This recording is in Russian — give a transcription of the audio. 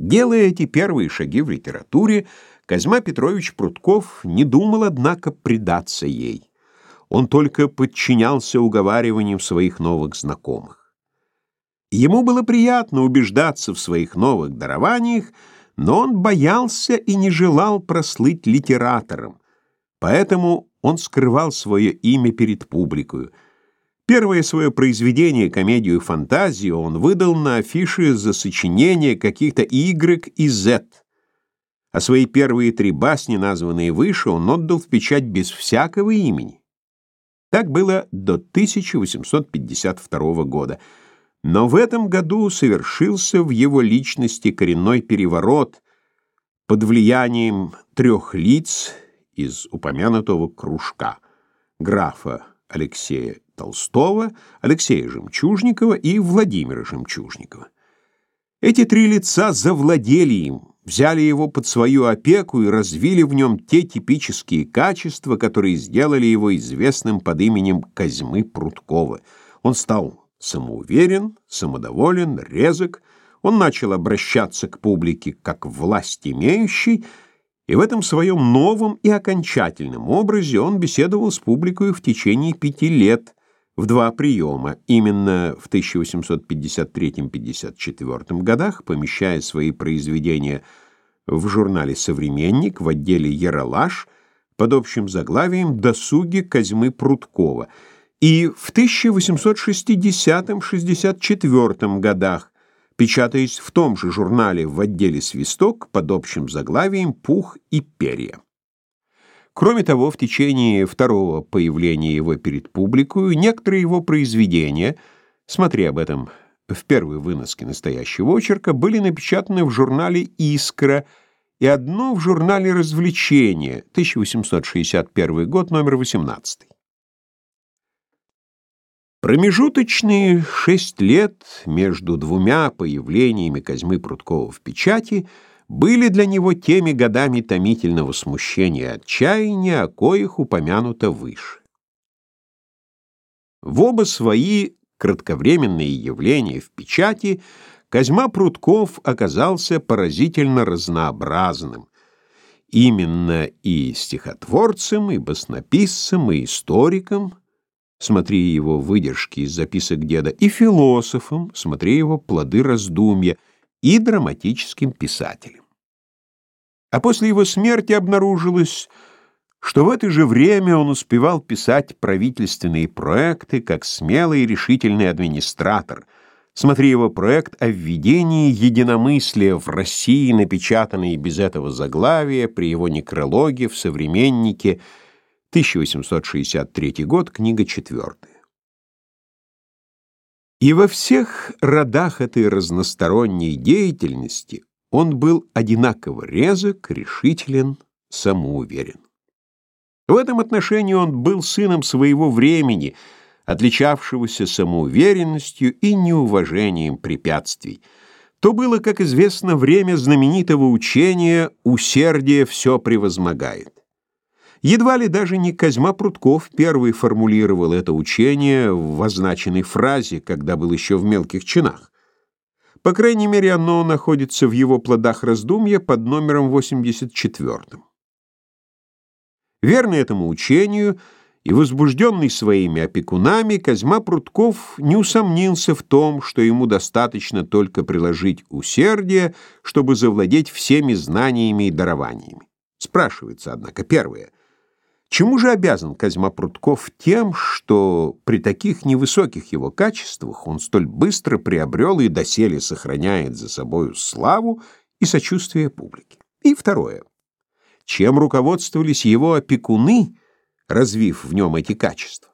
Делая эти первые шаги в литературе, Козьма Петрович Прутков не думал, однако, предаться ей. Он только подчинялся уговариваниям своих новых знакомых. Ему было приятно убеждаться в своих новых дарованиях, но он боялся и не желал прослыть литератором, поэтому он скрывал свое имя перед публикой. Первое свое произведение, комедию-фантазию, он выдал на афише за сочинение каких-то Y и Z а свои первые три басни, названные выше, он отдал в печать без всякого имени. Так было до 1852 года. Но в этом году совершился в его личности коренной переворот под влиянием трех лиц из упомянутого кружка графа Алексея Толстого, Алексея Жемчужникова и Владимира Жемчужникова. Эти три лица завладели им, взяли его под свою опеку и развили в нем те типические качества, которые сделали его известным под именем Козьмы Пруткова. Он стал самоуверен, самодоволен, резок, он начал обращаться к публике как власть имеющий, и в этом своем новом и окончательном образе он беседовал с публикой в течение пяти лет, в два приема, именно в 1853-54 годах, помещая свои произведения в журнале «Современник» в отделе «Яралаш» под общим заглавием «Досуги Козьмы Пруткова» и в 1860-64 годах, печатаясь в том же журнале в отделе «Свисток» под общим заглавием «Пух и перья». Кроме того, в течение второго появления его перед публикой некоторые его произведения, смотри об этом в первой выноске настоящего очерка, были напечатаны в журнале «Искра» и одно в журнале «Развлечения», 1861 год, номер 18. Промежуточные шесть лет между двумя появлениями Козьмы Пруткова в печати – были для него теми годами томительного смущения и отчаяния, о коих упомянуто выше. В оба свои кратковременные явления в печати Козьма Прутков оказался поразительно разнообразным, именно и стихотворцем, и баснописцем, и историком, смотри его выдержки из записок деда, и философом, смотри его плоды раздумья, и драматическим писателем. А после его смерти обнаружилось, что в это же время он успевал писать правительственные проекты как смелый и решительный администратор. Смотри его проект о введении единомыслия в России, напечатанный без этого заглавия при его некрологе в «Современнике», 1863 год, книга четвертая. И во всех родах этой разносторонней деятельности он был одинаково резок, решителен, самоуверен. В этом отношении он был сыном своего времени, отличавшегося самоуверенностью и неуважением препятствий. То было, как известно, время знаменитого учения «усердие все превозмогает». Едва ли даже не Козьма Прутков первый формулировал это учение в означенной фразе, когда был еще в мелких чинах. По крайней мере, оно находится в его плодах раздумья под номером 84. Верный этому учению и возбужденный своими опекунами, Козьма Прутков не усомнился в том, что ему достаточно только приложить усердие, чтобы завладеть всеми знаниями и дарованиями. Спрашивается, однако, первое — Чему же обязан Козьма Прутков тем, что при таких невысоких его качествах он столь быстро приобрел и доселе сохраняет за собою славу и сочувствие публики? И второе. Чем руководствовались его опекуны, развив в нем эти качества?